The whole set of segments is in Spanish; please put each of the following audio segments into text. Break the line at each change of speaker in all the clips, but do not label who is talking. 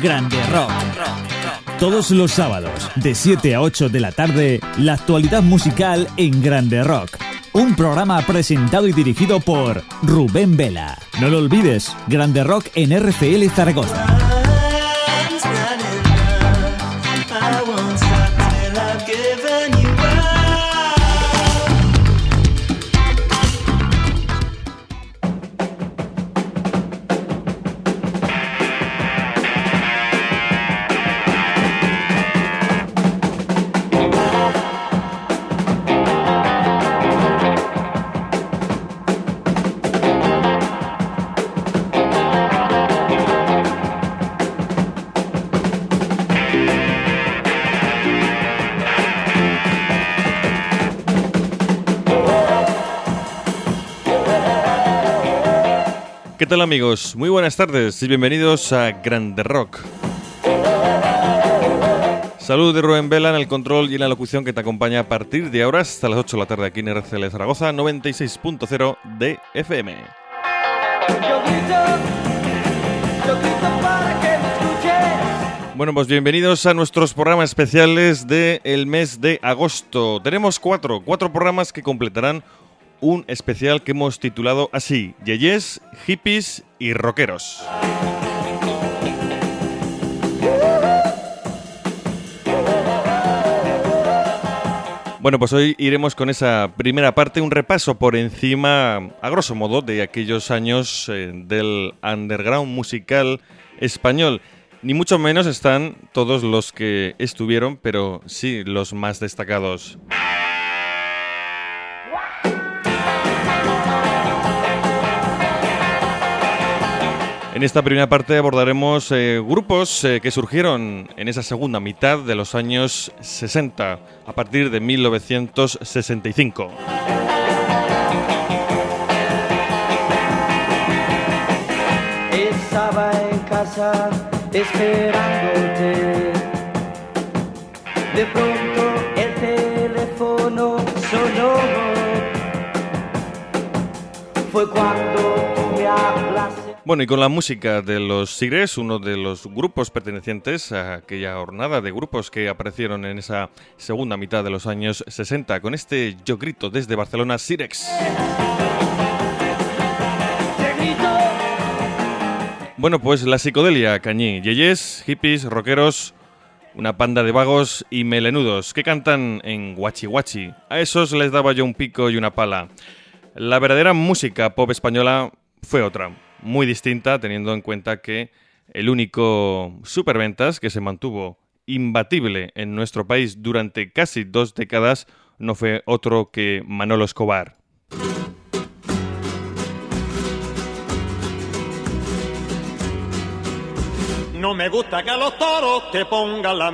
Grande Rock. Todos los sábados, de 7 a 8 de la tarde, la actualidad musical en Grande Rock. Un programa presentado y dirigido por Rubén Vela. No lo olvides, Grande Rock en RCL Zaragoza.
¿Qué amigos? Muy buenas tardes y bienvenidos a Grande Rock. Salud de Rubén Vela en el control y en la locución que te acompaña a partir de ahora hasta las 8 de la tarde aquí en RCL Zaragoza 96.0 de FM. Bueno, pues bienvenidos a nuestros programas especiales del mes de agosto. Tenemos cuatro, cuatro programas que completarán un especial que hemos titulado así, Yeyes, Hippies y Rockeros. Bueno, pues hoy iremos con esa primera parte, un repaso por encima, a grosso modo, de aquellos años eh, del underground musical español. Ni mucho menos están todos los que estuvieron, pero sí los más destacados. En esta primera parte abordaremos eh, grupos eh, que surgieron en esa segunda mitad de los años 60, a partir de 1965.
Estaba en casa esperándote. De pronto el teléfono sonó. Fue cuando tú me hablaste.
Bueno, y con la música de los Sigres, uno de los grupos pertenecientes a aquella jornada de grupos que aparecieron en esa segunda mitad de los años 60, con este Yo Grito desde Barcelona, Sirex. Bueno, pues la psicodelia, cañí, yeyes, hippies, rockeros, una panda de vagos y melenudos que cantan en guachi guachi. A esos les daba yo un pico y una pala. La verdadera música pop española fue otra muy distinta teniendo en cuenta que el único superventas que se mantuvo imbatible en nuestro país durante casi dos décadas no fue otro que Manolo Escobar.
No me gusta que a los toros te la.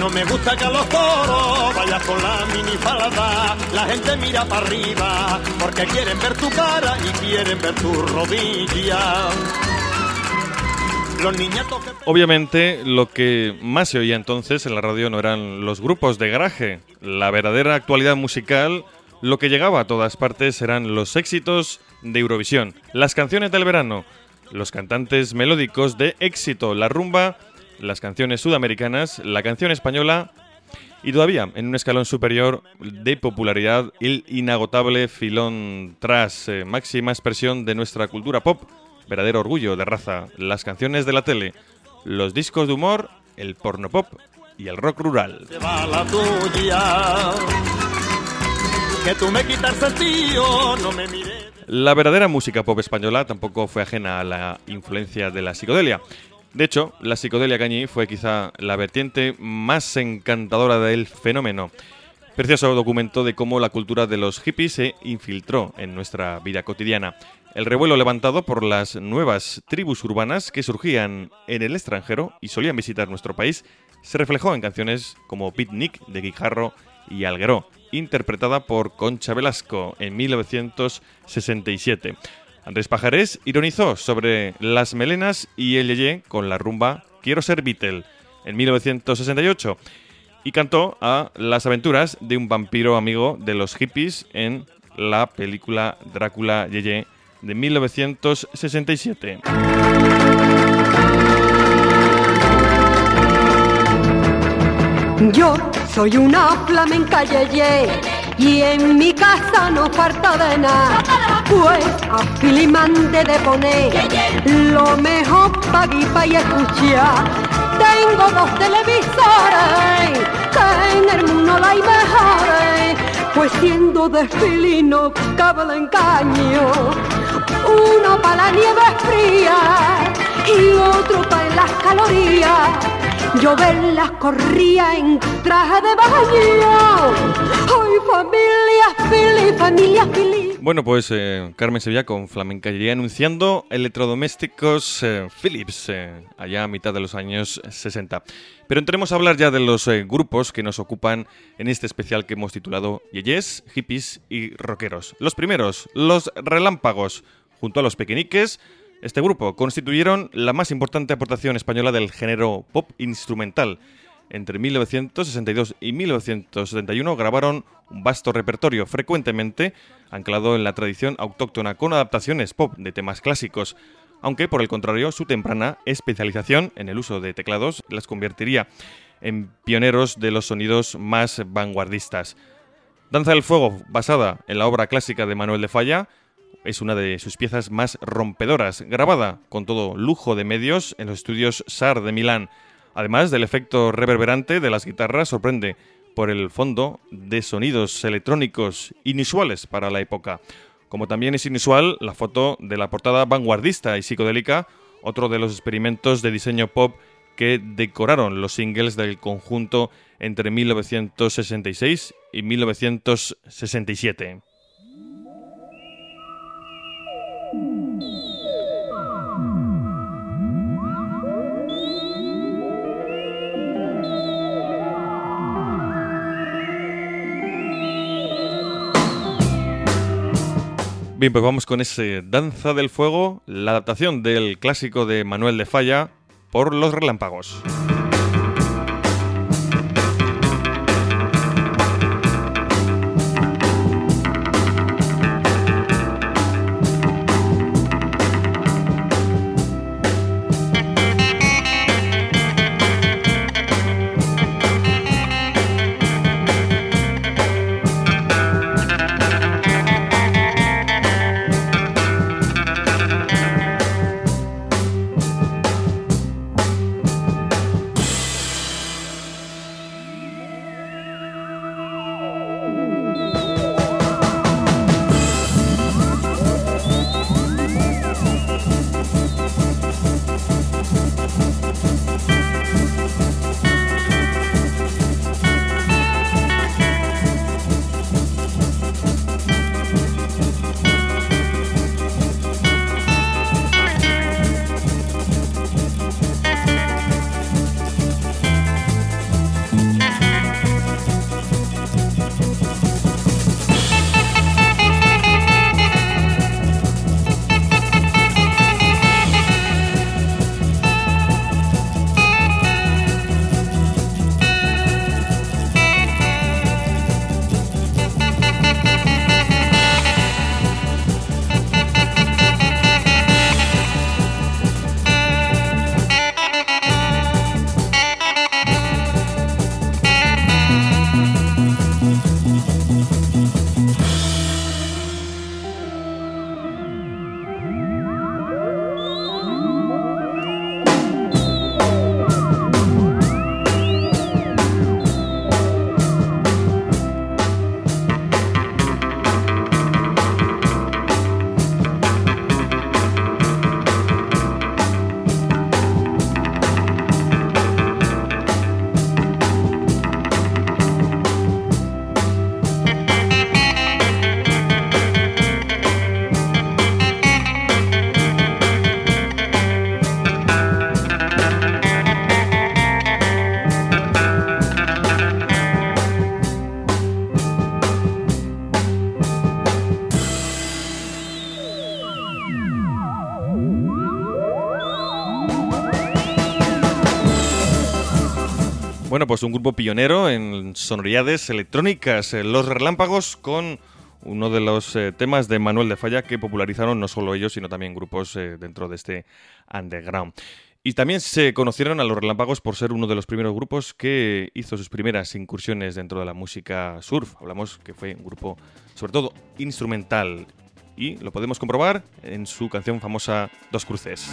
No me gusta que a los toros vayas con la minifalda. La gente mira para arriba porque quieren ver tu cara y quieren ver tu rodilla. Los niñatos que...
Obviamente, lo que más se oía entonces en la radio no eran los grupos de garaje. La verdadera actualidad musical, lo que llegaba a todas partes eran los éxitos de Eurovisión, las canciones del verano, los cantantes melódicos de éxito, la rumba, las canciones sudamericanas, la canción española y todavía en un escalón superior de popularidad el inagotable filón tras eh, máxima expresión de nuestra cultura pop, verdadero orgullo de raza, las canciones de la tele, los discos de humor, el porno pop y el rock rural.
se va la tuya. Que tú me quitas el tío, no me mires.
La verdadera música pop española tampoco fue ajena a la influencia de la psicodelia. De hecho, la psicodelia cañí fue quizá la vertiente más encantadora del fenómeno. Precioso documento de cómo la cultura de los hippies se infiltró en nuestra vida cotidiana. El revuelo levantado por las nuevas tribus urbanas que surgían en el extranjero y solían visitar nuestro país se reflejó en canciones como Picnic de Guijarro y Algueró, interpretada por Concha Velasco en 1967. Andrés Pajarés ironizó sobre las melenas y el yeye con la rumba Quiero ser Beatle en 1968 y cantó a las aventuras de un vampiro amigo de los hippies en la película Drácula Yeye de 1967.
Yo soy una flamenca yeye y en mi casa no falta de nada. Pues a Filimante de poner lo mejor pa y escuchar. Tengo dos televisores que en el mundo la hay mejores. Pues siendo de filino cabe el engaño. Uno para la nieve fría y otro para las calorías. Yo verlas corría en traje de baño. Hoy familia, fili, familia, fili.
Bueno, pues eh, Carmen Sevilla con Flamencayería anunciando electrodomésticos eh, Philips eh, allá a mitad de los años 60. Pero entremos a hablar ya de los grupos que nos ocupan en este especial que hemos titulado Yeyes, Hippies y Rockeros. Los primeros, los Relámpagos, junto a los Pequeñiques, este grupo constituyeron la más importante aportación española del género pop instrumental. Entre 1962 y 1971 grabaron un vasto repertorio, frecuentemente anclado en la tradición autóctona con adaptaciones pop de temas clásicos, aunque por el contrario su temprana especialización en el uso de teclados las convertiría en pioneros de los sonidos más vanguardistas. Danza del Fuego, basada en la obra clásica de Manuel de Falla, es una de sus piezas más rompedoras, grabada con todo lujo de medios en los estudios SAR de Milán. Además del efecto reverberante de las guitarras, sorprende por el fondo de sonidos electrónicos inusuales para la época. Como también es inusual la foto de la portada vanguardista y psicodélica, otro de los experimentos de diseño pop que decoraron los singles del conjunto entre 1966 y 1967. Bien, pues vamos con ese Danza del Fuego, la adaptación del clásico de Manuel de Falla por los relámpagos. Pues un grupo pionero en sonoridades electrónicas, eh, Los Relámpagos, con uno de los eh, temas de Manuel de Falla que popularizaron no solo ellos, sino también grupos eh, dentro de este underground. Y también se conocieron a los Relámpagos por ser uno de los primeros grupos que hizo sus primeras incursiones dentro de la música surf. Hablamos que fue un grupo, sobre todo, instrumental. Y lo podemos comprobar en su canción famosa Dos Cruces.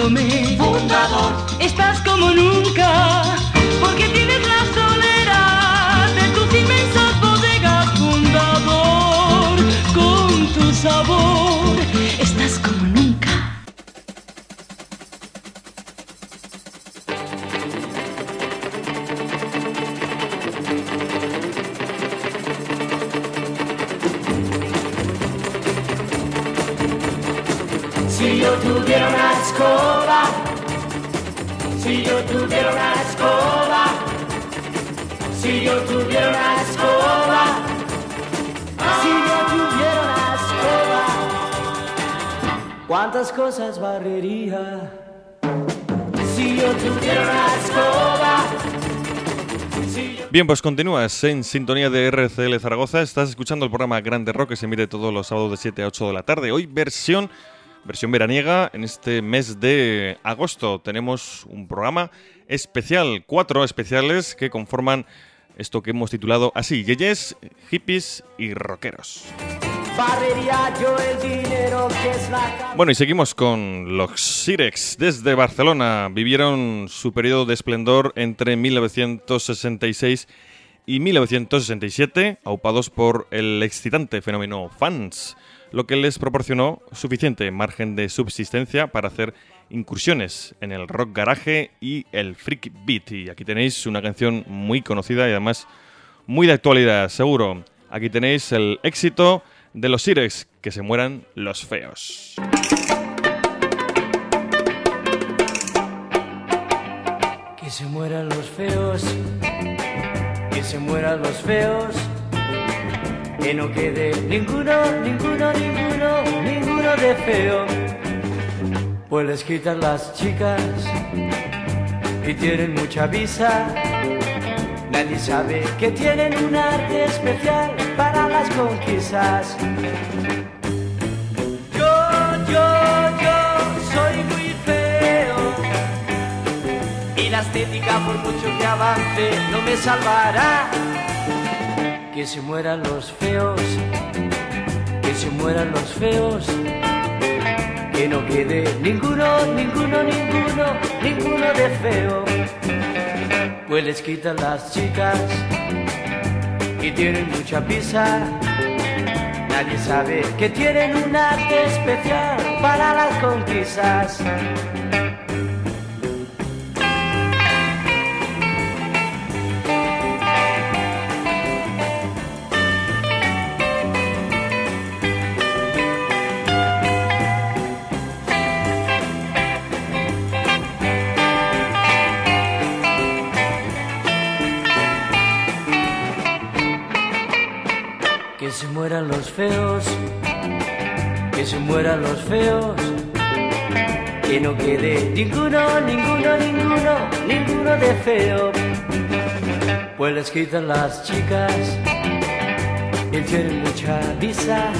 Fundador, estás como nunca, porque tienes la soledad de tus inmensas bodegas, fundador, con tu sabor, estás como nunca.
Si yo tuviera escoba, si yo tuviera una escoba, si yo tuviera una escoba, si yo tuviera una escoba, ¿cuántas cosas barrería? Si yo tuviera una escoba,
Bien, pues continúas en sintonía de RCL Zaragoza. Estás escuchando el programa Grande Rock que se emite todos los sábados de 7 a 8 de la tarde. Hoy versión, versión veraniega. En este mes de agosto tenemos un programa especial, cuatro especiales que conforman esto que hemos titulado así, Yeyes, hippies y rockeros. Bueno, y seguimos con los Sirex desde Barcelona. Vivieron su periodo de esplendor entre 1966 y 1967, aupados por el excitante fenómeno fans, lo que les proporcionó suficiente margen de subsistencia para hacer incursiones en el rock garaje y el freak beat. Y aquí tenéis una canción muy conocida y además muy de actualidad, seguro. Aquí tenéis el éxito de los Sirex, que se mueran los feos.
Que se mueran los feos, que se mueran los feos, que no quede ninguno, ninguno, ninguno, ninguno de feo. Pues les quitan las chicas y tienen mucha visa. Nadie sabe que tienen un arte especial para las conquistas. Yo, yo, yo soy muy feo. Y la estética, por mucho que avance, no me salvará. Que se mueran los feos, que se mueran los feos, que no quede ninguno, ninguno, ninguno, ninguno de feo. Pues les quitan las chicas y tienen mucha pisa. Nadie sabe que tienen un arte especial para las conquistas. Mueran los feos, que no quede ninguno, ninguno, ninguno, ninguno de feo. Pues les quitan las chicas y tienen mucha visa.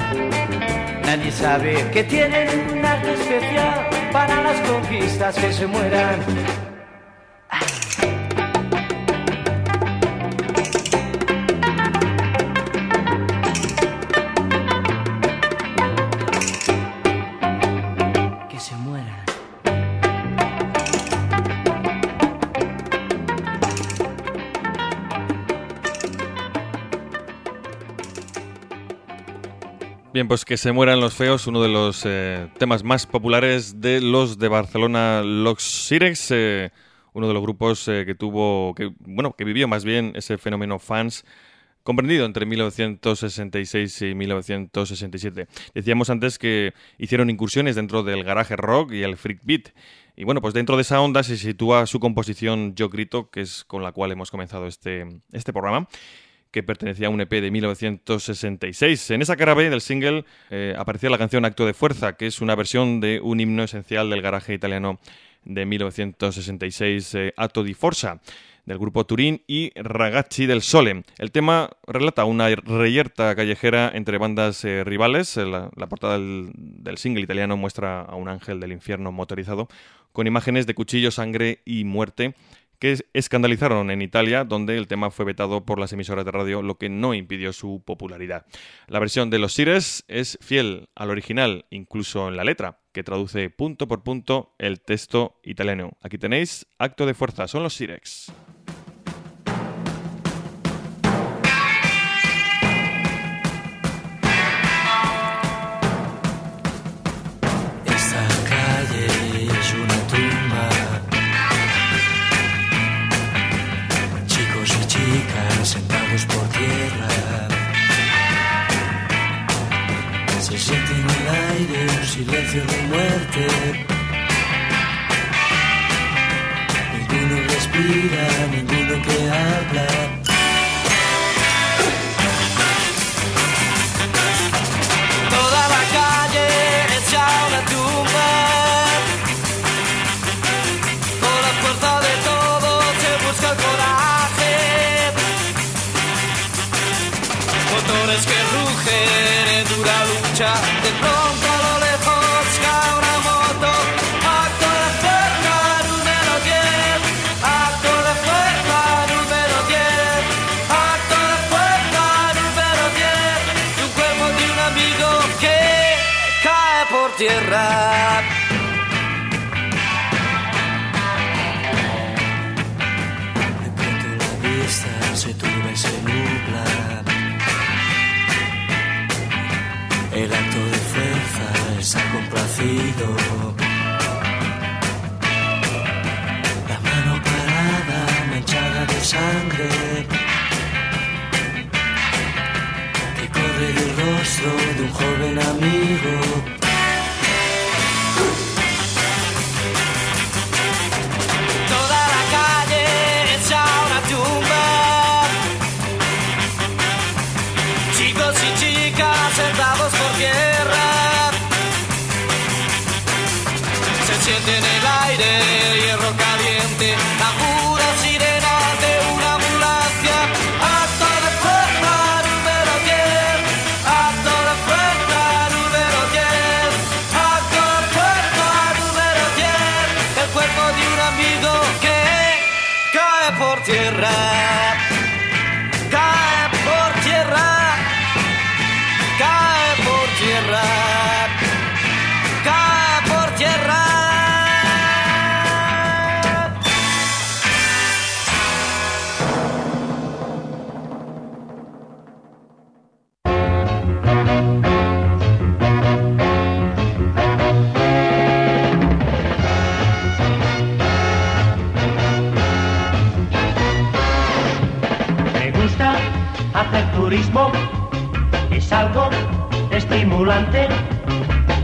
Nadie sabe que tienen un arte especial para las conquistas que se mueran.
Bien, pues que se mueran los feos, uno de los eh, temas más populares de los de Barcelona, los Sirex, eh, uno de los grupos eh, que tuvo, que, bueno, que vivió más bien ese fenómeno fans comprendido entre 1966 y 1967. Decíamos antes que hicieron incursiones dentro del garaje rock y el freak beat. Y bueno, pues dentro de esa onda se sitúa su composición Yo Grito, que es con la cual hemos comenzado este, este programa que pertenecía a un EP de 1966. En esa cara B del single eh, aparecía la canción Acto de Fuerza, que es una versión de un himno esencial del garaje italiano de 1966, eh, Atto di Forza, del grupo Turín y Ragazzi del Sole. El tema relata una reyerta callejera entre bandas eh, rivales. Eh, La, portada del single italiano muestra a un ángel del infierno motorizado con imágenes de cuchillo, sangre y muerte que es- escandalizaron en Italia, donde el tema fue vetado por las emisoras de radio, lo que no impidió su popularidad. La versión de los Sires es fiel al original, incluso en la letra, que traduce punto por punto el texto italiano. Aquí tenéis Acto de Fuerza, son los Sirex.
Silencio de muerte. Ninguno respira, ninguno tierra. De pronto la vista se turba y se nubla. El acto de fuerza está complacido. La mano parada, manchada de sangre. Que corre del rostro de un joven amigo.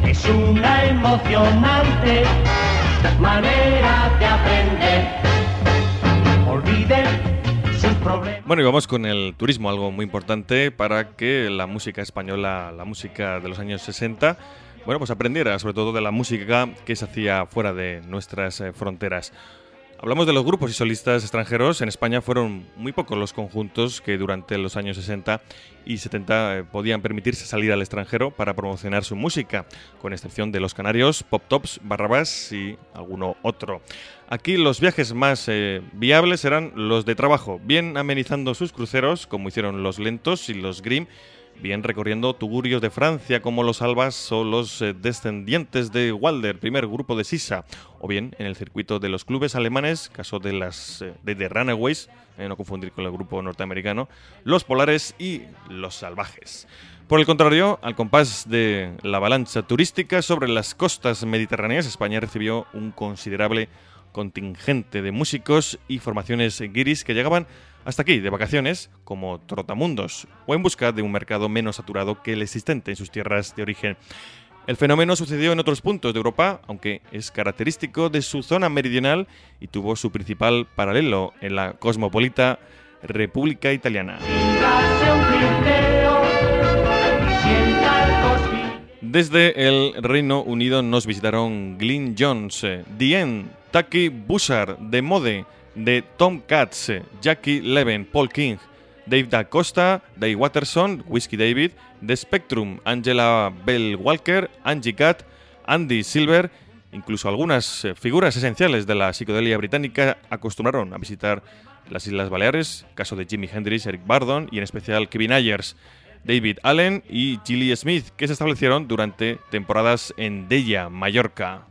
Es una emocionante manera de aprender. Olviden sus problemas.
Bueno, y vamos con el turismo, algo muy importante para que la música española, la música de los años 60, bueno, pues aprendiera sobre todo de la música que se hacía fuera de nuestras eh, fronteras. Hablamos de los grupos y solistas extranjeros. En España fueron muy pocos los conjuntos que durante los años 60 y 70 eh, podían permitirse salir al extranjero para promocionar su música, con excepción de los canarios, Pop Tops, Barrabás y alguno otro. Aquí los viajes más eh, viables eran los de trabajo, bien amenizando sus cruceros, como hicieron los Lentos y los Grimm, bien recorriendo tugurios de Francia como los Albas o los eh, descendientes de Walder, primer grupo de Sisa, o bien en el circuito de los clubes alemanes, caso de las eh, de The Runaways, eh, no confundir con el grupo norteamericano, los Polares y los Salvajes. Por el contrario, al compás de la avalancha turística sobre las costas mediterráneas, España recibió un considerable contingente de músicos y formaciones guiris que llegaban hasta aquí, de vacaciones, como trotamundos, o en busca de un mercado menos saturado que el existente en sus tierras de origen. El fenómeno sucedió en otros puntos de Europa, aunque es característico de su zona meridional y tuvo su principal paralelo en la cosmopolita República Italiana. Desde el Reino Unido nos visitaron Glyn Jones, Dien, Taki Bussard, De Mode, de Tom Katz, Jackie Leven, Paul King, Dave Da Costa, Dave Watterson, Whiskey David, The Spectrum, Angela Bell Walker, Angie Cat, Andy Silver, incluso algunas eh, figuras esenciales de la psicodelia británica acostumbraron a visitar las Islas Baleares, caso de Jimi Hendrix, Eric Bardon y en especial Kevin Ayers, David Allen y Gilly Smith, que se establecieron durante temporadas en Della, Mallorca.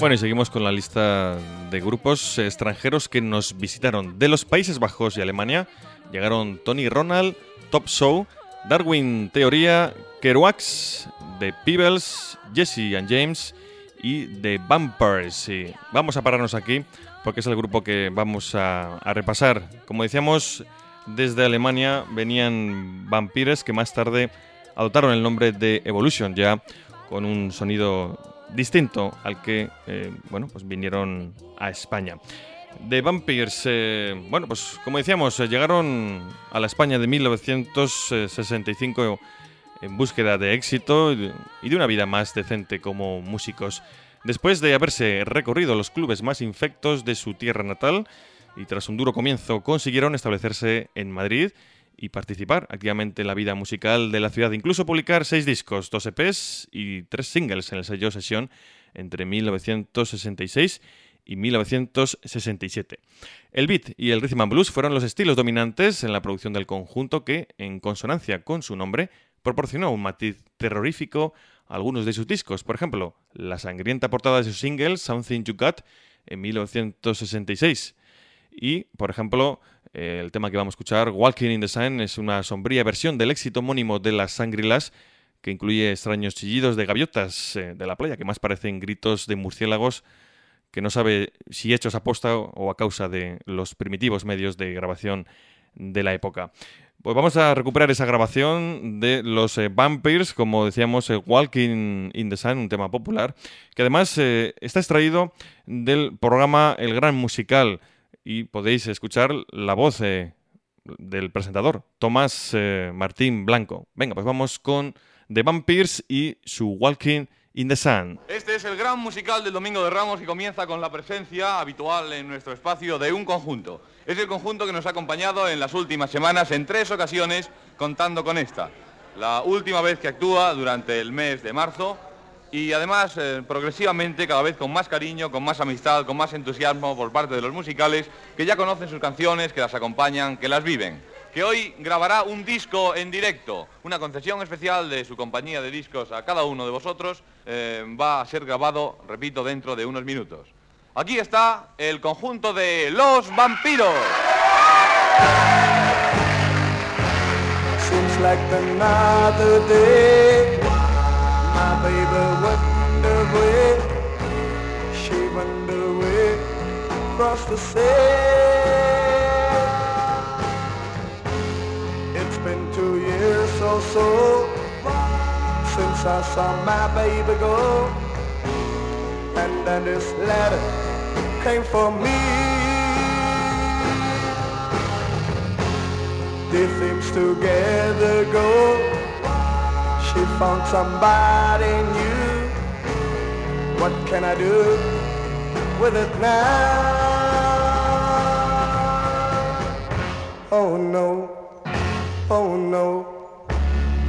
Bueno, y seguimos con la lista de grupos extranjeros que nos visitaron. De los Países Bajos y Alemania llegaron Tony Ronald, Top Show, Darwin Teoría, Kerouacs, The Peebles, Jesse and James y The Vampires. Y vamos a pararnos aquí porque es el grupo que vamos a, a repasar. Como decíamos, desde Alemania venían Vampires que más tarde adoptaron el nombre de Evolution, ya con un sonido distinto al que eh, bueno, pues vinieron a España. The Vampires, eh, bueno, pues como decíamos, eh, llegaron a la España de 1965 en búsqueda de éxito y de- y de una vida más decente como músicos. Después de haberse recorrido los clubes más infectos de su tierra natal y tras un duro comienzo consiguieron establecerse en Madrid y participar activamente en la vida musical de la ciudad, incluso publicar seis discos, dos EPs y tres singles en el sello Sesión entre 1966 y 1967. El beat y el rhythm and blues fueron los estilos dominantes en la producción del conjunto que, en consonancia con su nombre, proporcionó un matiz terrorífico a algunos de sus discos. Por ejemplo, la sangrienta portada de su single Something You Got en 1966. Y, por ejemplo, eh, el tema que vamos a escuchar, Walking in the Sun, es una sombría versión del éxito homónimo de las Sangrilas, que incluye extraños chillidos de gaviotas eh, de la playa, que más parecen gritos de murciélagos que no sabe si hechos a posta o a causa de los primitivos medios de grabación de la época. Pues vamos a recuperar esa grabación de los eh, Vampires, como decíamos, eh, Walking in the Sun, un tema popular, que además está extraído del programa El Gran Musical y podéis escuchar la voz eh, del presentador, Tomás eh, Martín Blanco. Venga, pues vamos con The Vampires y su Walking in the Sun.
Este es el gran musical del Domingo de Ramos y comienza con la presencia habitual en nuestro espacio de un conjunto. Es el conjunto que nos ha acompañado en las últimas semanas en tres ocasiones, contando con esta. La última vez que actúa durante el mes de marzo y además eh, progresivamente cada vez con más cariño, con más amistad, con más entusiasmo por parte de los musicales que ya conocen sus canciones, que las acompañan, que las viven. que hoy grabará un disco en directo, una concesión especial de su compañía de discos a cada uno de vosotros, eh, va a ser grabado, repito, dentro de unos minutos. Aquí está el conjunto de Los Vampiros.
My baby went away. She went away across the sea. It's been two years or so since I saw my baby go. And then this letter came for me. Did things together go? She found somebody new. What can I do with it now? Oh no, oh no,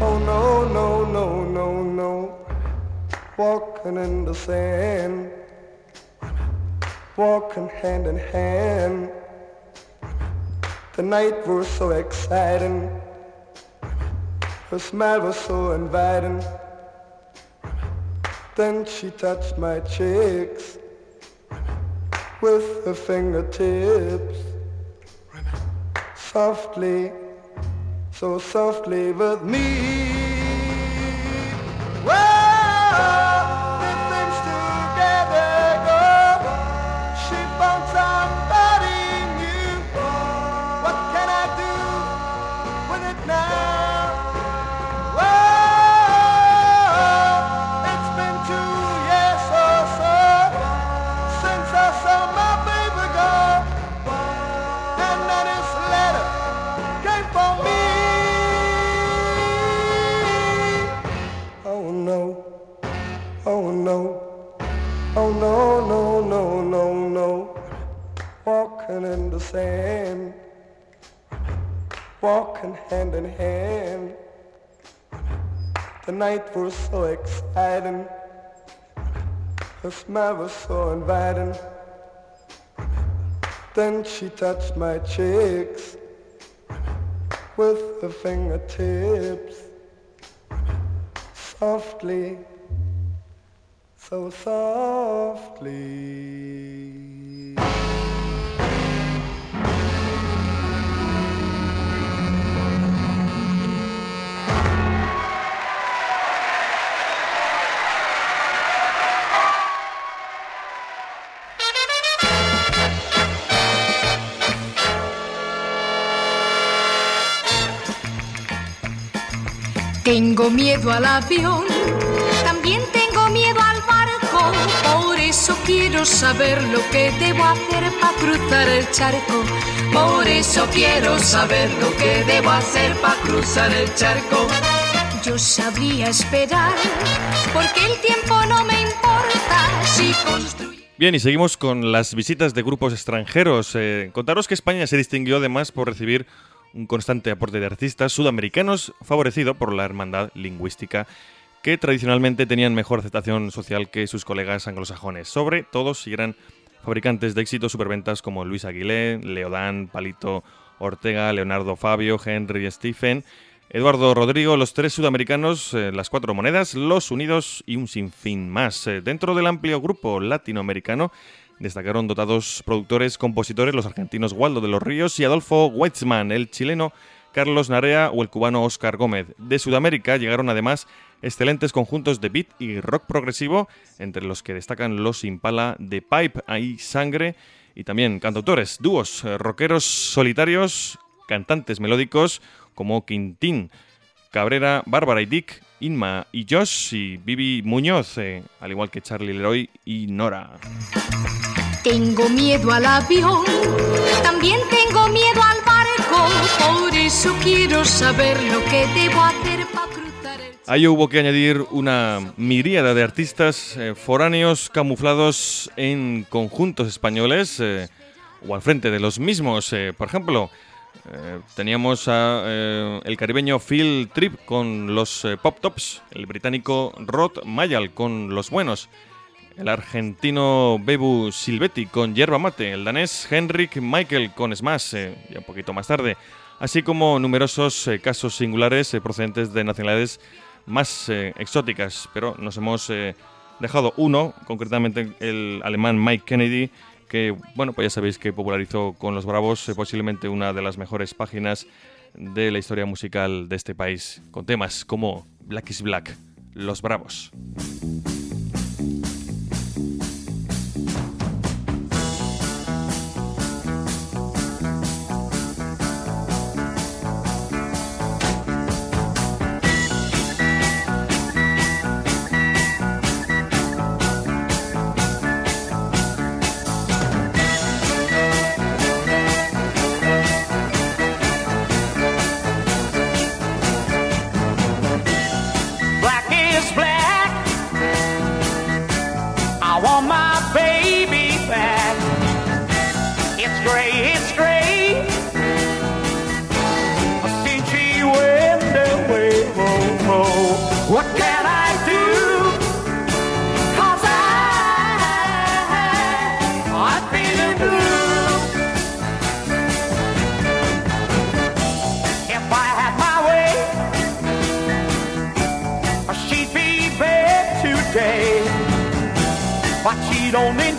oh no, no, no, no, no. Walking in the sand, walking hand in hand. The night was so exciting. Her smile was so inviting. Then she touched my cheeks with her fingertips. Softly, so softly with me. Sand, walking hand in hand. The night was so exciting, her smile was so inviting. Then she touched my cheeks with her fingertips softly, so softly.
Tengo miedo al avión, también tengo miedo al barco, por eso quiero saber lo que debo hacer para cruzar el charco. Por eso quiero saber lo que debo hacer para cruzar el charco. Yo sabría esperar, porque el tiempo no me importa si construyo.
Bien, y seguimos con las visitas de grupos extranjeros. Eh, contaros que España se distinguió además por recibir un constante aporte de artistas sudamericanos favorecido por la hermandad lingüística que tradicionalmente tenían mejor aceptación social que sus colegas anglosajones, sobre todo si eran fabricantes de éxitos superventas como Luis Aguilé, Leodán, Palito Ortega, Leonardo Fabio, Henry Stephen, Eduardo Rodrigo, los tres sudamericanos, eh, las cuatro monedas, los unidos y un sinfín más. Eh, dentro del amplio grupo latinoamericano destacaron dotados productores, compositores, los argentinos Waldo de los Ríos y Adolfo Weitzman, el chileno Carlos Narea o el cubano Oscar Gómez. De Sudamérica llegaron además excelentes conjuntos de beat y rock progresivo, entre los que destacan los Impala de Pipe y Sangre, y también cantautores, dúos, eh, rockeros solitarios, cantantes melódicos como Quintín, Cabrera, Bárbara y Dick, Inma y Josh y Bibi Muñoz, eh, al igual que Charlie Leroy y Nora.
Tengo miedo al avión, también tengo miedo al barco, por eso quiero saber lo que debo hacer para cruzar el
Ahí hubo que añadir una miríada de artistas eh, foráneos camuflados en conjuntos españoles eh, o al frente de los mismos. Eh, por ejemplo, eh, teníamos a eh, el caribeño Phil Tripp con los eh, Pop Tops, el británico Rod Mayall con los buenos, el argentino Bebu Silvetti con Yerba Mate, el danés Henrik Michael con Smash, eh, ya un poquito más tarde, así como numerosos eh, casos singulares eh, procedentes de nacionalidades más eh, exóticas, pero nos hemos dejado uno, concretamente el alemán Mike Kennedy, que bueno, pues ya sabéis que popularizó con los Bravos posiblemente una de las mejores páginas de la historia musical de este país, con temas como Black is Black, Los Bravos.
But she don't in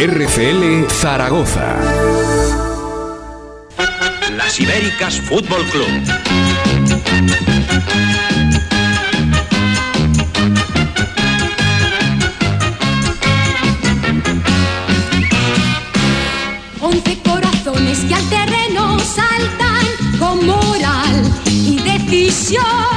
RCL Zaragoza.
Las Ibéricas Fútbol Club.
Once corazones que al terreno saltan con moral y decisión.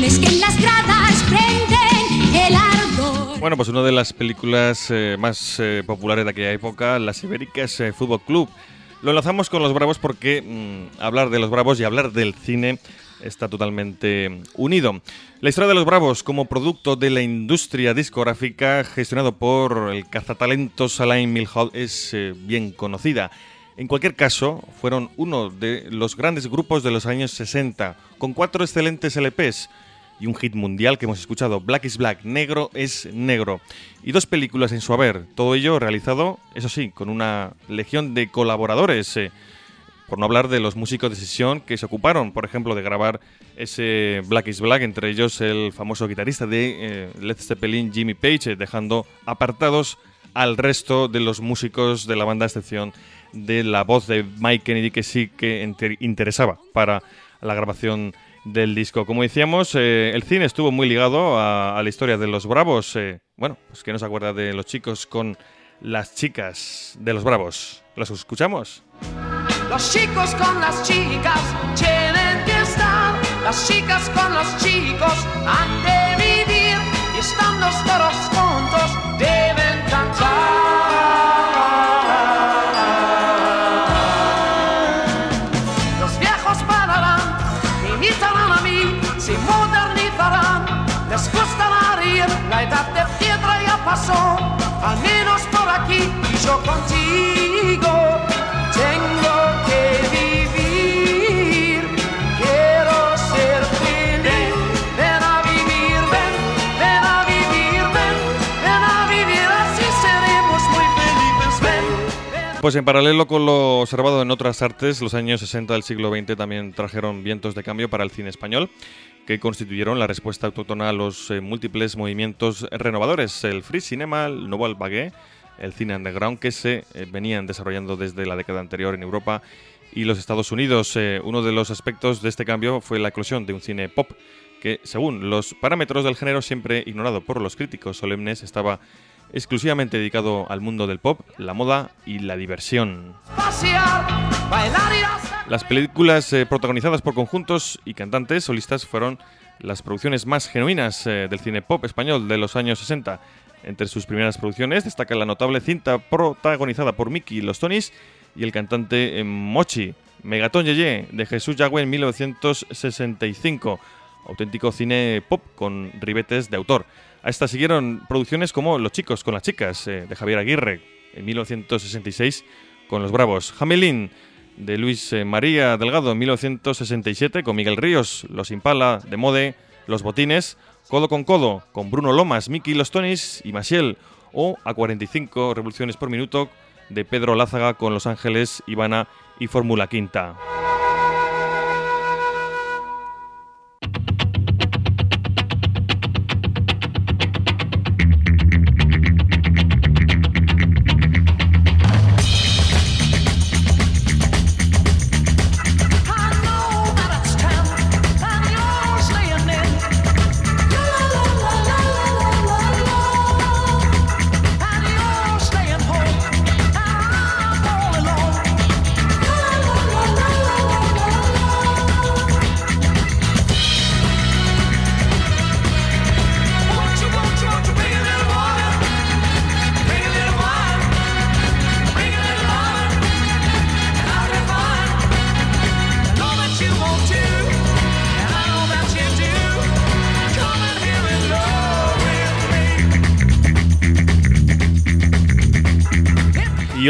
Que en las gradas prenden el ardor.
Bueno, pues una de las películas eh, más eh, populares de aquella época, Las Ibéricas eh, Fútbol Club. Lo enlazamos con los Bravos porque mm, hablar de los Bravos y hablar del cine está totalmente unido. La historia de los Bravos como producto de la industria discográfica gestionado por el cazatalentos Alain Milhaud es eh, bien conocida. En cualquier caso, fueron uno de los grandes grupos de los años 60, con cuatro excelentes LPs y un hit mundial que hemos escuchado, Black is Black, Negro es Negro, y dos películas en su haber, todo ello realizado, eso sí, con una legión de colaboradores, eh, por no hablar de los músicos de sesión que se ocuparon, por ejemplo, de grabar ese Black is Black, entre ellos el famoso guitarrista de eh, Led Zeppelin, Jimmy Page, eh, dejando apartados al resto de los músicos de la banda, a excepción de la voz de Mike Kennedy, que sí que inter- interesaba para la grabación del disco. Como decíamos, eh, el cine estuvo muy ligado a, la historia de los Bravos. eh, bueno, pues que nos acuerda de los chicos con las chicas de los Bravos. ¿Los escuchamos?
Los chicos con las chicas tienen que estar las chicas con los chicos han yo contigo tengo que vivir. Quiero ser feliz, ven a vivir, ven, ven a vivir, ven, ven a vivir, así seremos muy felices, ven.
Pues en paralelo con lo observado en otras artes, los años 60 del siglo XX también trajeron vientos de cambio para el cine español, que constituyeron la respuesta autóctona a los eh, múltiples movimientos renovadores, el free cinema, el nouveau vague, el cine underground, que se eh, venían desarrollando desde la década anterior en Europa y los Estados Unidos. Eh, uno de los aspectos de este cambio fue la eclosión de un cine pop, que según los parámetros del género siempre ignorado por los críticos solemnes, estaba exclusivamente dedicado al mundo del pop, la moda y la diversión. Las películas eh, protagonizadas por conjuntos y cantantes solistas fueron las producciones más genuinas eh, del cine pop español de los años 60. Entre sus primeras producciones destaca la notable cinta protagonizada por Mickey y los Tonys y el cantante eh, Mochi, Megatón Yeye, de Jesús Yagüe en 1965. Auténtico cine pop con ribetes de autor. A esta siguieron producciones como Los chicos con las chicas, eh, de Javier Aguirre, en 1966 con Los Bravos. Jamelín, de Luis eh, María Delgado, en 1967 con Miguel Ríos. Los Impala, de Mode. Los Botines. Codo con Codo, con Bruno Lomas, Miki Los Tonis y Masiel. O a 45 revoluciones por minuto, de Pedro Lázaga con Los Ángeles, Ivana y Fórmula Quinta.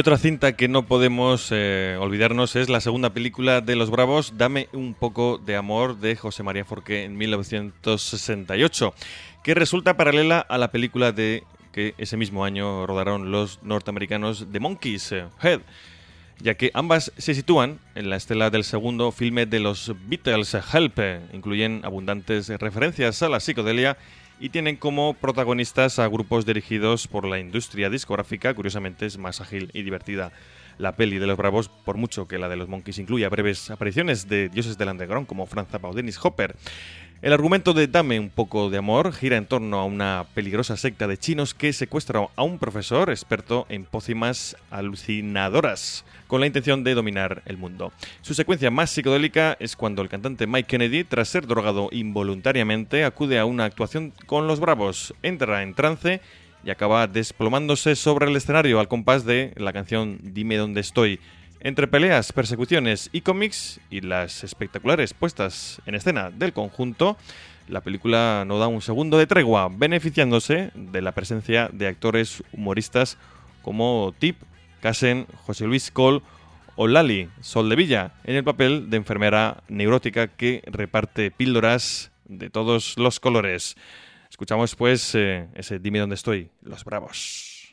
Otra cinta que no podemos eh, olvidarnos es la segunda película de Los Bravos, Dame un poco de amor, de José María Forqué en 1968, que resulta paralela a la película de que ese mismo año rodaron los norteamericanos The Monkeys, eh, Head, ya que ambas se sitúan en la estela del segundo filme de los Beatles, Help, eh, incluyen abundantes referencias a la psicodelia y tienen como protagonistas a grupos dirigidos por la industria discográfica, curiosamente es más ágil y divertida la peli de los Bravos, por mucho que la de los Monkeys incluya breves apariciones de dioses del underground como Franz Zappa o Dennis Hopper. El argumento de Dame un poco de amor gira en torno a una peligrosa secta de chinos que secuestra a un profesor experto en pócimas alucinadoras con la intención de dominar el mundo. Su secuencia más psicodélica es cuando el cantante Mike Kennedy, tras ser drogado involuntariamente, acude a una actuación con los Bravos, entra en trance y acaba desplomándose sobre el escenario al compás de la canción Dime dónde estoy. Entre peleas, persecuciones y cómics y las espectaculares puestas en escena del conjunto, la película no da un segundo de tregua, beneficiándose de la presencia de actores humoristas como Tip, Casen, José Luis Col o Lali, Sol de Villa, en el papel de enfermera neurótica que reparte píldoras de todos los colores. Escuchamos pues eh, ese Dime dónde estoy, Los Bravos.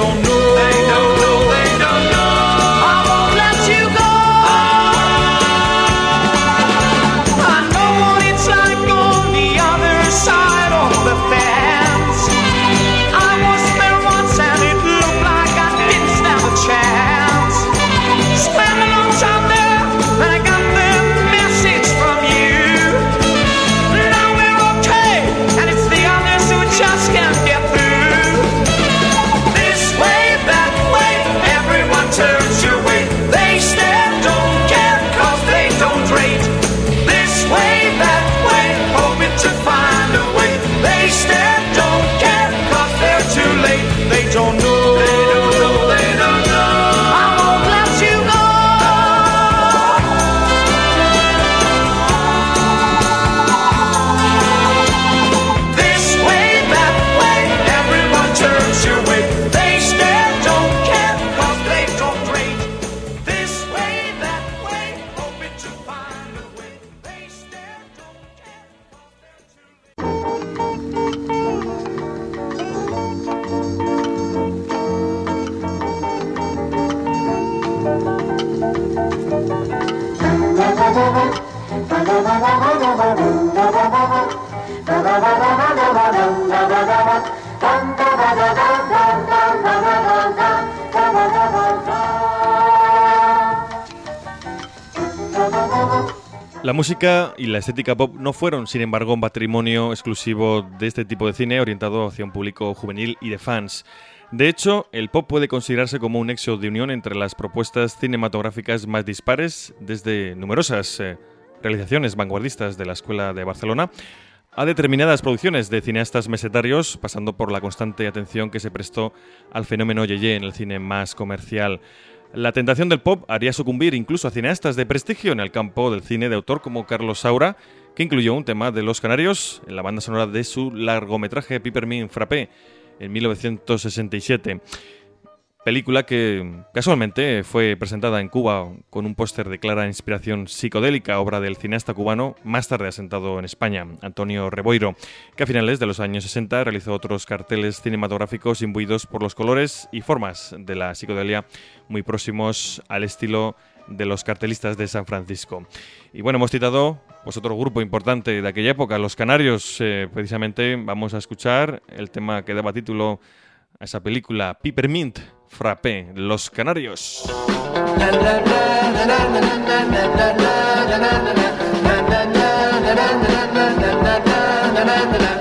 don't
know. Música y la estética pop no fueron, sin embargo, un patrimonio exclusivo de este tipo de cine orientado hacia un público juvenil y de fans. De hecho, el pop puede considerarse como un nexo de unión entre las propuestas cinematográficas más dispares, desde numerosas eh, realizaciones vanguardistas de la Escuela de Barcelona a determinadas producciones de cineastas mesetarios, pasando por la constante atención que se prestó al fenómeno Yeye en el cine más comercial. La tentación del pop haría sucumbir incluso a cineastas de prestigio en el campo del cine de autor como Carlos Saura, que incluyó un tema de Los Canarios en la banda sonora de su largometraje Pipermin Frappé en 1967. Película que casualmente fue presentada en Cuba con un póster de clara inspiración psicodélica, obra del cineasta cubano más tarde asentado en España, Antonio Reboiro, que a finales de los años 60 realizó otros carteles cinematográficos imbuidos por los colores y formas de la psicodelia muy próximos al estilo de los cartelistas de San Francisco. Y bueno, hemos citado pues, otro grupo importante de aquella época, los Canarios. Eh, precisamente vamos a escuchar el tema que daba título esa película, Peppermint Frappé, Los Canarios.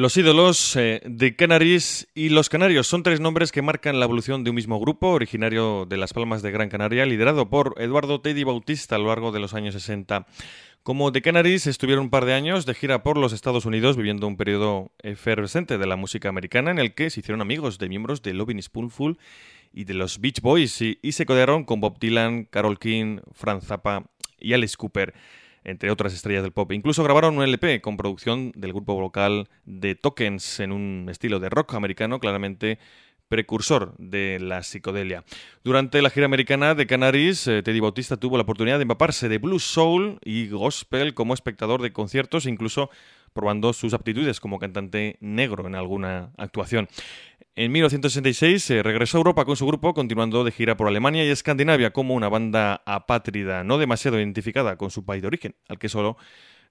Los ídolos eh, de Canaris y los Canarios son tres nombres que marcan la evolución de un mismo grupo, originario de Las Palmas de Gran Canaria, liderado por Eduardo Teddy Bautista a lo largo de los años 60. Como The Canaries estuvieron un par de años de gira por los Estados Unidos viviendo un periodo efervescente de la música americana en el que se hicieron amigos de miembros de Lovin' Spoonful y de los Beach Boys y, y se codearon con Bob Dylan, Carol King, Franz Zappa y Alice Cooper entre otras estrellas del pop. Incluso grabaron un LP con producción del grupo vocal de Tokens en un estilo de rock americano claramente precursor de la psicodelia. Durante la gira americana de Canaries, eh, Teddy Bautista tuvo la oportunidad de empaparse de blues soul y gospel como espectador de conciertos, incluso probando sus aptitudes como cantante negro en alguna actuación. En 1966 eh, regresó a Europa con su grupo, continuando de gira por Alemania y Escandinavia como una banda apátrida, no demasiado identificada con su país de origen, al que solo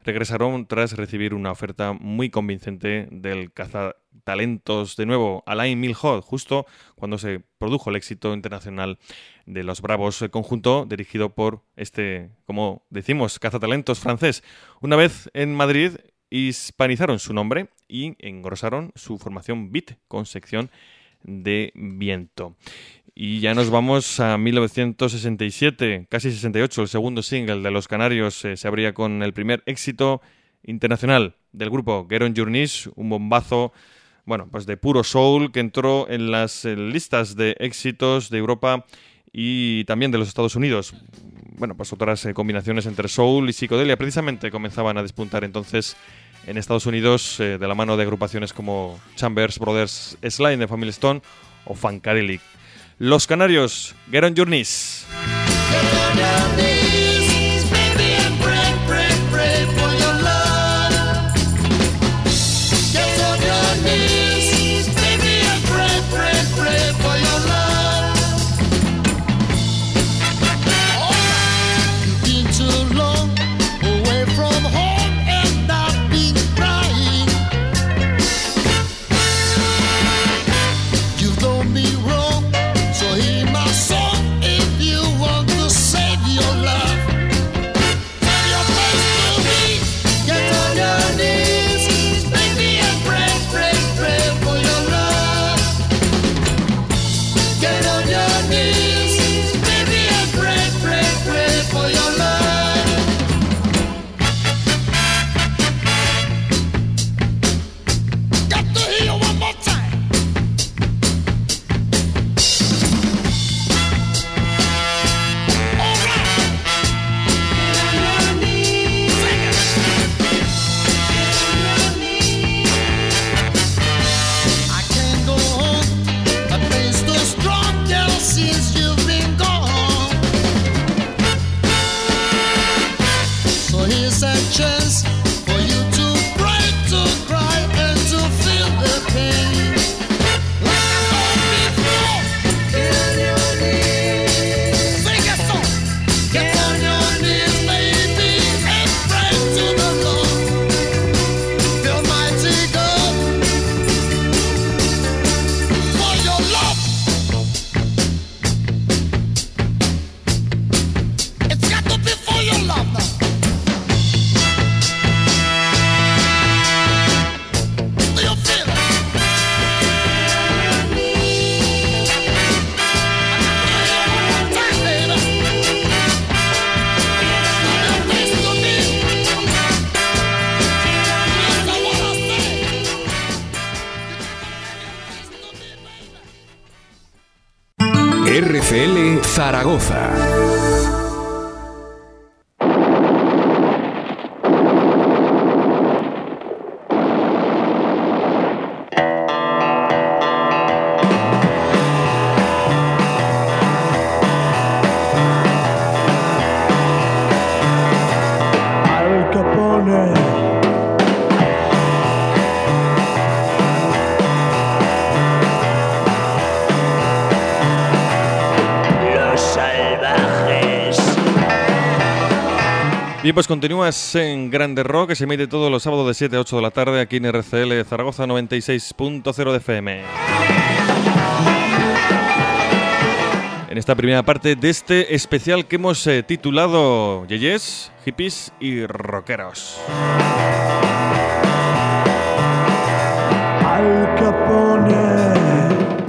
regresaron tras recibir una oferta muy convincente del cazatalentos de nuevo, Alain Milhaud, justo cuando se produjo el éxito internacional de los Bravos, el conjunto dirigido por este, como decimos, cazatalentos francés. Una vez en Madrid, hispanizaron su nombre y engrosaron su formación beat con sección de viento. Y ya nos vamos a 1967, casi 68, el segundo single de Los Canarios eh, se abría con el primer éxito internacional del grupo Get On Your Knees, un bombazo, bueno, pues de puro soul que entró en las eh, listas de éxitos de Europa y también de los Estados Unidos. Bueno, pues otras eh, combinaciones entre soul y psicodelia precisamente comenzaban a despuntar entonces en Estados Unidos eh, de la mano de agrupaciones como Chambers Brothers Slime de Family Stone o Funkadelic. Los Canarios, Get On Your Bien, pues continúas en Grande Rock, que se emite todos los sábados de 7 a 8 de la tarde aquí en RCL Zaragoza 96.0 de FM. En esta primera parte de este especial que hemos eh, titulado Yeyes, Hippies y Rockeros.
Al Capone.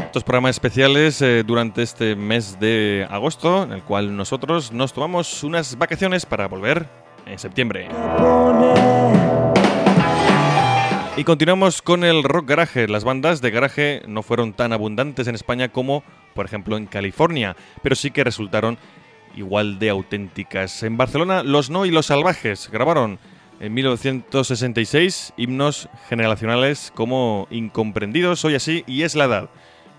Estos programas especiales eh, durante este mes de agosto, en el cual nosotros nos tomamos unas vacaciones para volver en septiembre. Y continuamos con el rock garage. Las bandas de garaje no fueron tan abundantes en España como, por ejemplo, en California, pero sí que resultaron igual de auténticas. En Barcelona, Los No y Los Salvajes grabaron en 1966 himnos generacionales como Incomprendidos, Hoy Así y Es la Edad,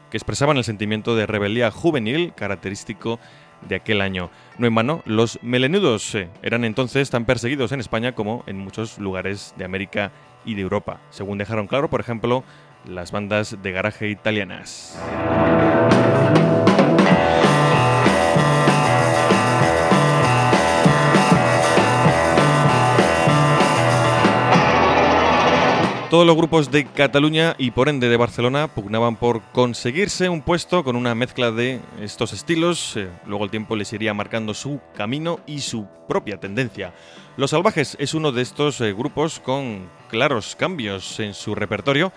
que expresaban el sentimiento de rebeldía juvenil característico de aquel año. No en vano, los melenudos eh, eran entonces tan perseguidos en España como en muchos lugares de América y de Europa, según dejaron claro, por ejemplo, las bandas de garaje italianas. Todos los grupos de Cataluña y por ende de Barcelona pugnaban por conseguirse un puesto con una mezcla de estos estilos. eh, luego el tiempo les iría marcando su camino y su propia tendencia. Los Salvajes es uno de estos eh, grupos con claros cambios en su repertorio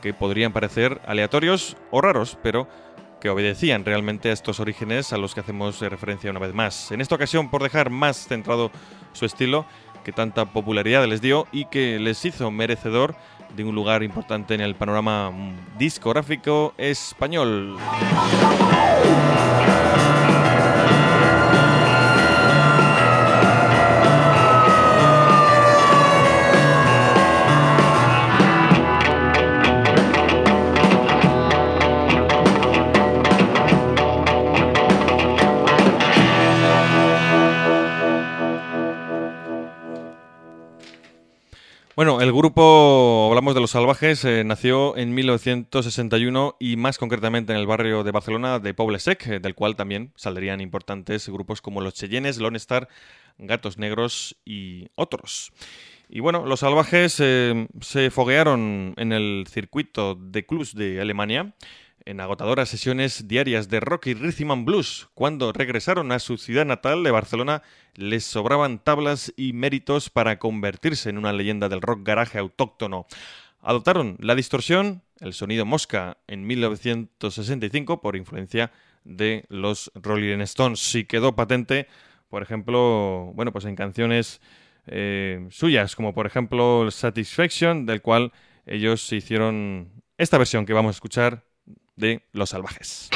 que podrían parecer aleatorios o raros, pero que obedecían realmente a estos orígenes a los que hacemos eh, referencia una vez más. En esta ocasión, por dejar más centrado su estilo, que tanta popularidad les dio y que les hizo merecedor de un lugar importante en el panorama discográfico español. Bueno, el grupo, hablamos de Los Salvajes, eh, nació en 1961 y más concretamente en el barrio de Barcelona de Poble Sec, eh, del cual también saldrían importantes grupos como Los Cheyennes, Lone Star, Gatos Negros y otros. Y bueno, Los Salvajes eh, se foguearon en el circuito de clubs de Alemania en agotadoras sesiones diarias de rock y rhythm and blues. Cuando regresaron a su ciudad natal de Barcelona, les sobraban tablas y méritos para convertirse en una leyenda del rock garaje autóctono. Adoptaron la distorsión, el sonido mosca, en 1965 por influencia de los Rolling Stones. Y quedó patente, por ejemplo, bueno, pues en canciones eh, suyas, como por ejemplo Satisfaction, del cual ellos hicieron esta versión que vamos a escuchar de Los Salvajes.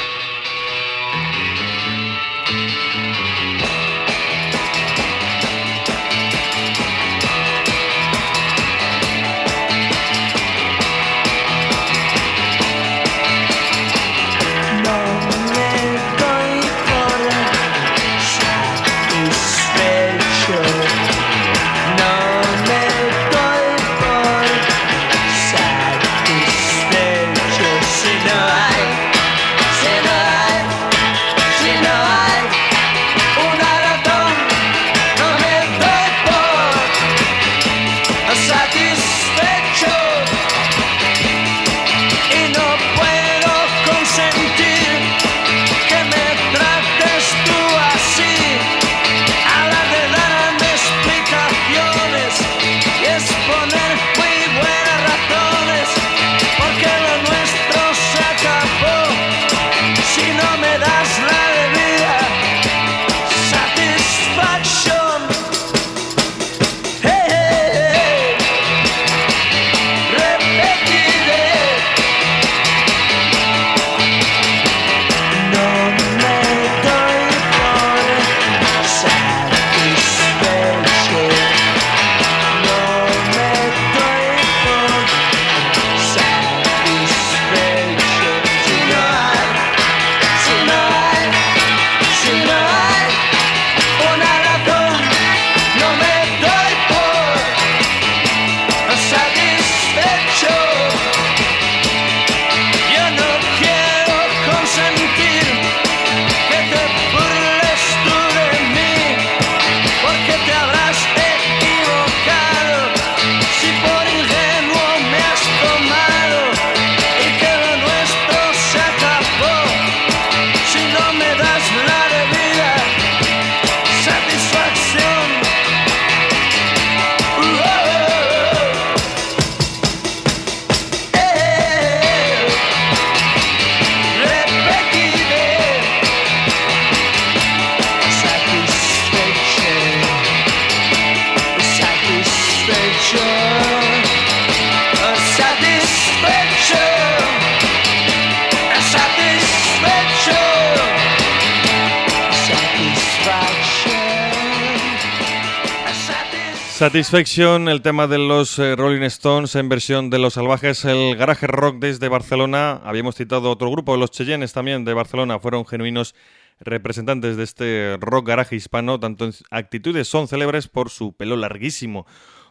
Satisfaction.
El tema de los eh, Rolling Stones en versión de Los Salvajes, el garaje rock desde Barcelona. Habíamos citado otro grupo, los Cheyennes también de Barcelona, fueron genuinos representantes de este rock garaje hispano, tanto en actitudes son célebres por su pelo larguísimo,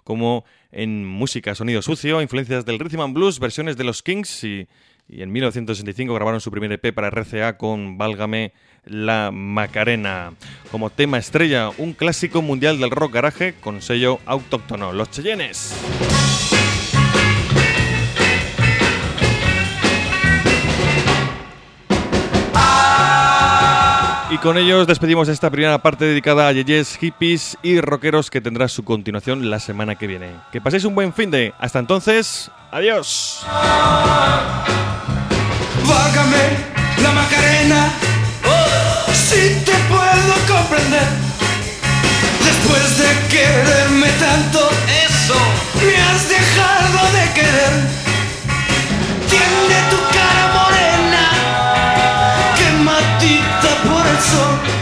como en música, sonido sucio, influencias del rhythm and blues, versiones de los Kings y, y en 1965 grabaron su primer EP para RCA con Válgame la Macarena. Como tema estrella, un clásico mundial del rock garaje con sello autóctono, Los Cheyennes. Y con ellos despedimos esta primera parte dedicada a yeyes, hippies y rockeros que tendrá su continuación la semana que viene. Que paséis un buen fin de. Hasta entonces, adiós.
Válgame la Macarena. Si te puedo comprender, después de quererme tanto, eso me has dejado de querer. Tiene tu cara morena,
sou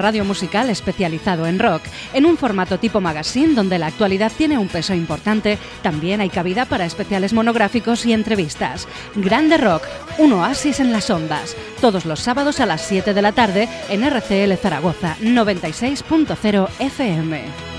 radio musical especializado en rock. En un formato tipo magazine donde la actualidad tiene un peso importante, también hay cabida para especiales monográficos y entrevistas. Grande Rock, un oasis en las ondas. Todos los sábados a las 7 de la tarde en RCL Zaragoza 96.0 FM.